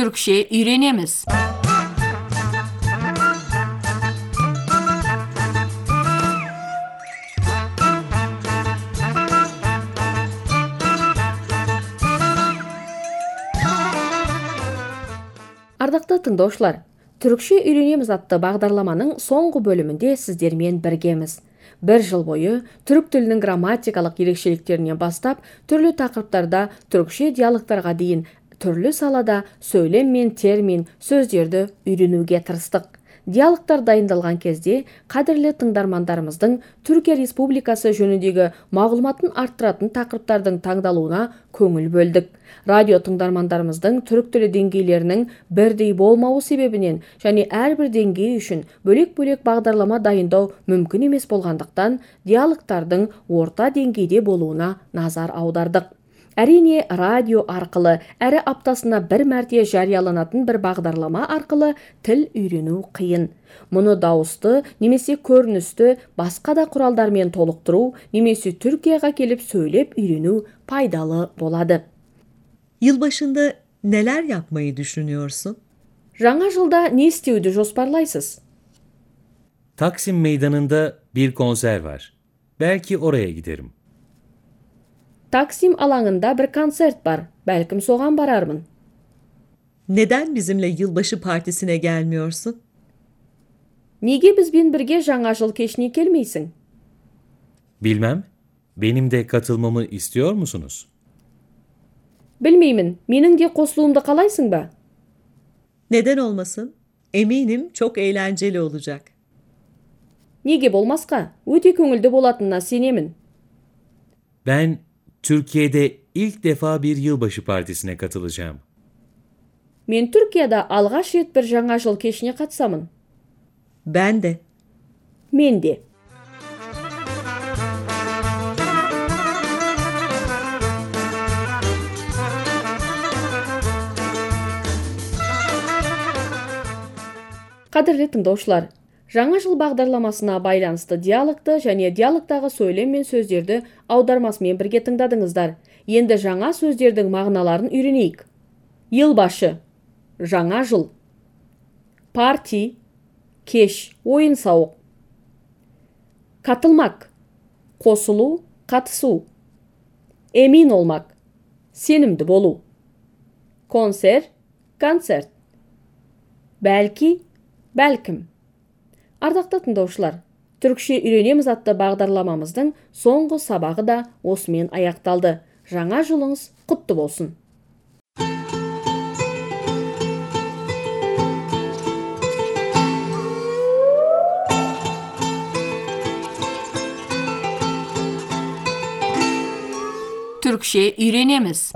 Türkçe öğrenemiz. Ардактуу тыңдоочулар, Түркчө үйрөнөбүз атты бағдарламаның соңғы бөлімінде сіздермен біргеміз. Бір жыл бойы түрік тілінің грамматикалық ерекшеліктерінен бастап түрлі тақырыптарда түркше диалогтарға дейін түрлі салада сөйлем мен термин сөздерді үйренуге тырыстық. Диалогтар дайындалған кезде қадірлі тыңдармандарымыздың түркия республикасы жөніндегі мағлұматын арттыратын тақырыптардың таңдалуына көңіл бөлдік. Радио тыңдармандарымыздың түрік тілі деңгейлерінің бірдей болмауы себебінен және әрбір деңгей үшін бөлек бөлек бағдарлама дайындау мүмкін емес болғандықтан диалогтардың орта деңгейде болуына назар аудардық. Әрине радио арқылы әрі аптасына бір мәрте жарияланатын бір бағдарлама арқылы тіл үйрену қиын мұны дауысты немесе көріністі басқа да құралдармен толықтыру немесе түркияға келіп сөйлеп үйрену пайдалы болады Yılbaşında neler yapmayı düşünüyorsun? жаңа жылда не істеуді жоспарлайсыз Taksim Meydanı'nda bir konser var. Belki oraya giderim. таксим алаңында бір концерт бар бәлкім соған барармын Neden bizimle yılbaşı partisine gelmiyorsun? неге бізбен бірге жаңа жыл кешіне келмейсің Bilmem. Benim de katılmamı istiyor musunuz? білмеймін менің де қосылуымды қалайсың ба Neden olmasın? Eminim çok eğlenceli olacak. неге болмасқа өте көңілді болатынына сенемін Ben Türkiye'de ilk defa bir yılbaşı partisine katılacağım. мен түркияда алғаш рет бір жаңа жыл кешіне қатысамын Ben de. мен де қадірлі тыңдаушылар жаңа жыл бағдарламасына байланысты диалогты және диалогтағы сөйлем мен сөздерді аудармасымен бірге тыңдадыңыздар. Енді жаңа сөздердің мағыналарын үйренейік. Елбашы. Жаңа жыл. Парти. Кеш. Ойын сауық. Katılmak қосылу қатысу. Emin olmak сенімді болу. Консер концерт. Бәлки бәлкім. Ардақты тыңдаушылар түрікше үйренеміз атты бағдарламамыздың соңғы сабағы да осымен аяқталды жаңа жылыңыз құтты болсын Türkçe öğrenemiz.